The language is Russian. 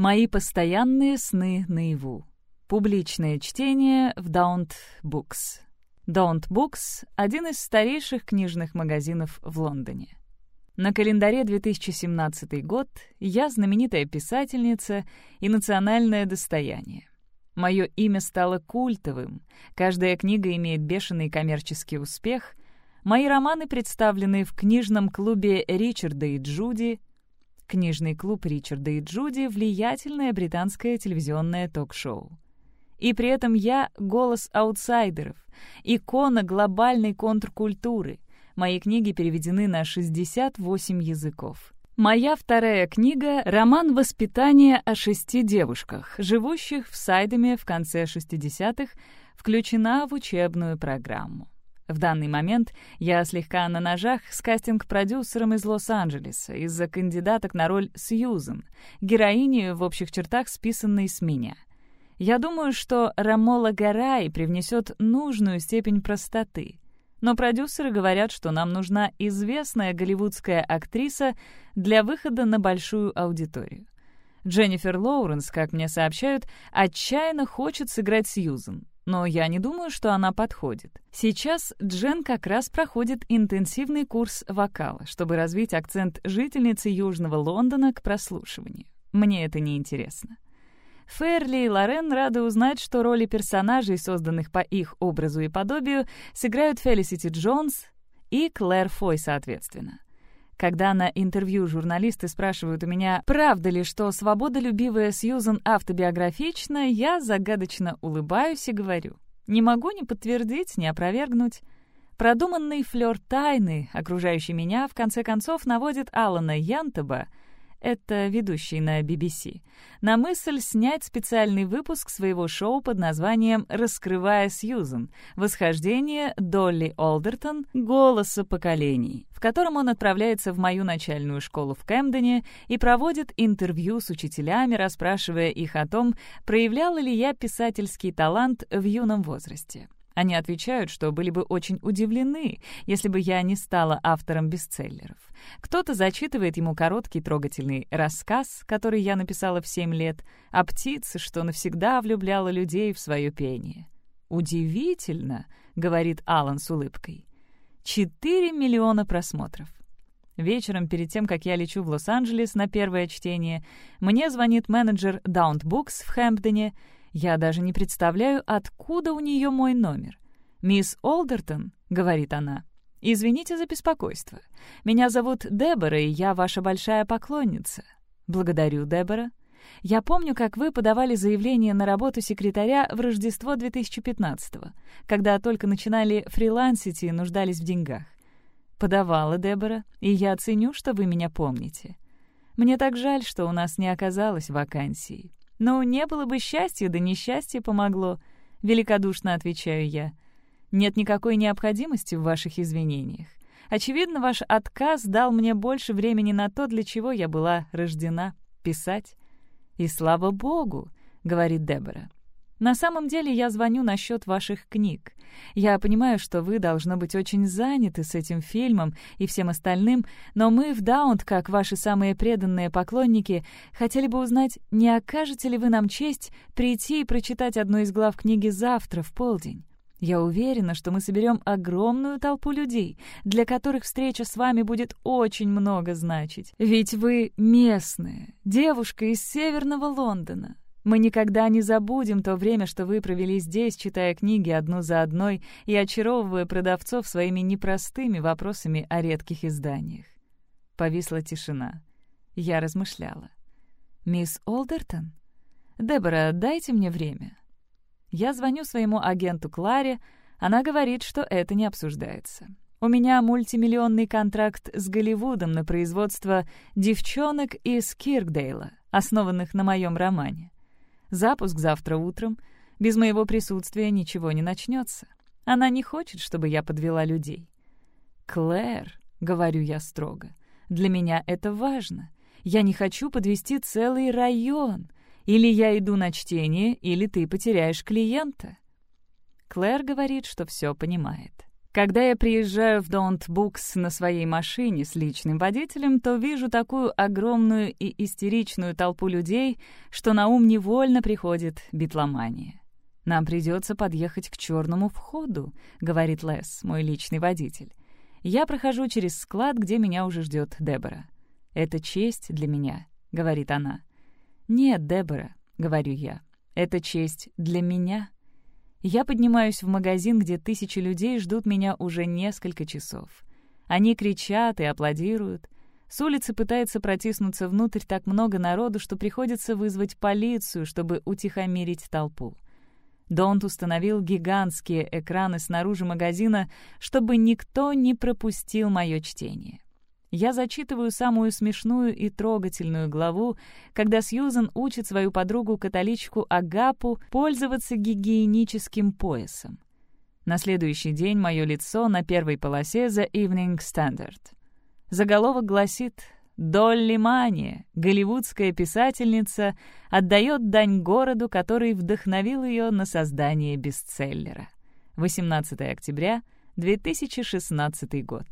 Мои постоянные сны наяву. Публичное чтение в Daunt Books. Daunt Books — один из старейших книжных магазинов в Лондоне. На календаре 2017 год я знаменитая писательница и национальное достояние. Мое имя стало культовым, каждая книга имеет бешеный коммерческий успех, мои романы представлены в книжном клубе Ричарда и Джуди, Книжный клуб Ричарда и Джуди — влиятельное британское телевизионное ток-шоу. И при этом я — голос аутсайдеров, икона глобальной контркультуры. Мои книги переведены на 68 языков. Моя вторая книга — роман «Воспитание о шести девушках», живущих в Сайдеме в конце 60-х, включена в учебную программу. В данный момент я слегка на ножах с кастинг-продюсером из Лос-Анджелеса из-за кандидаток на роль Сьюзен, героини в общих чертах списанной с меня. Я думаю, что Рамола Гарай привнесет нужную степень простоты. Но продюсеры говорят, что нам нужна известная голливудская актриса для выхода на большую аудиторию. Дженнифер Лоуренс, как мне сообщают, отчаянно хочет сыграть Сьюзен, но я не думаю, что она подходит. Сейчас Джен как раз проходит интенсивный курс вокала, чтобы развить акцент жительницы Южного Лондона к прослушиванию. Мне это не интересно. Ферли и Лорен рады узнать, что роли персонажей, созданных по их образу и подобию, сыграют Фелисити Джонс и Клэр Фой, соответственно. Когда на интервью журналисты спрашивают у меня, правда ли, что свободолюбивая Сьюзан автобиографична, я загадочно улыбаюсь и говорю. Не могу ни подтвердить, ни опровергнуть. Продуманный флёр тайны, окружающий меня, в конце концов наводит Алана Янтеба — это ведущий на BBC, на мысль снять специальный выпуск своего шоу под названием «Раскрывая Сьюзен. Восхождение Долли Олдертон. Голоса поколений», в котором он отправляется в мою начальную школу в Кэмдене и проводит интервью с учителями, расспрашивая их о том, проявляла ли я писательский талант в юном возрасте. Они отвечают, что были бы очень удивлены, если бы я не стала автором бестселлеров. Кто-то зачитывает ему короткий трогательный рассказ, который я написала в семь лет, о птице, что навсегда влюбляла людей в свое пение. «Удивительно», — говорит Алан с улыбкой. «Четыре миллиона просмотров». Вечером, перед тем, как я лечу в Лос-Анджелес на первое чтение, мне звонит менеджер Daunt Books в Хэмпдоне — я даже не представляю, откуда у нее мой номер. «Мисс Олдертон», — говорит она, — «извините за беспокойство. Меня зовут Дебора, и я ваша большая поклонница». «Благодарю, Дебора. Я помню, как вы подавали заявление на работу секретаря в Рождество 2015-го, когда только начинали фрилансить и нуждались в деньгах. Подавала, Дебора, и я ценю, что вы меня помните. Мне так жаль, что у нас не оказалось вакансии. «Ну, не было бы счастья, да несчастье помогло», — великодушно отвечаю я. «Нет никакой необходимости в ваших извинениях. Очевидно, ваш отказ дал мне больше времени на то, для чего я была рождена — писать». «И слава богу», — говорит Дебора. На самом деле я звоню насчет ваших книг. Я понимаю, что вы должны быть очень заняты с этим фильмом и всем остальным, но мы в Даунт, как ваши самые преданные поклонники, хотели бы узнать, не окажете ли вы нам честь прийти и прочитать одну из глав книги завтра в полдень. Я уверена, что мы соберем огромную толпу людей, для которых встреча с вами будет очень много значить. Ведь вы местная, девушка из северного Лондона, мы никогда не забудем то время, что вы провели здесь, читая книги одну за одной и очаровывая продавцов своими непростыми вопросами о редких изданиях. Повисла тишина. Я размышляла. «Мисс Олдертон? Дебора, дайте мне время». Я звоню своему агенту Кларе, она говорит, что это не обсуждается. У меня мультимиллионный контракт с Голливудом на производство «Девчонок» из Киркдейла, основанных на моем романе. Запуск завтра утром. Без моего присутствия ничего не начнется. Она не хочет, чтобы я подвела людей. «Клэр», — говорю я строго, — «для меня это важно. Я не хочу подвести целый район. Или я иду на чтение, или ты потеряешь клиента». Клэр говорит, что все понимает. Когда я приезжаю в Don't Books на своей машине с личным водителем, то вижу такую огромную и истеричную толпу людей, что на ум невольно приходит битломания. «Нам придется подъехать к черному входу», — говорит Лес, мой личный водитель. Я прохожу через склад, где меня уже ждет Дебора. «Это честь для меня», — говорит она. «Нет, Дебора», — говорю я, — «это честь для меня». Я поднимаюсь в магазин, где тысячи людей ждут меня уже несколько часов. Они кричат и аплодируют. С улицы пытается протиснуться внутрь так много народу, что приходится вызвать полицию, чтобы утихомирить толпу. Донт установил гигантские экраны снаружи магазина, чтобы никто не пропустил мое чтение. Я зачитываю самую смешную и трогательную главу, когда Сьюзен учит свою подругу-католичку Агапу пользоваться гигиеническим поясом. На следующий день мое лицо на первой полосе The Evening Standard. Заголовок гласит «Долли Мания, голливудская писательница, отдает дань городу, который вдохновил ее на создание бестселлера». 18 октября 2016 год.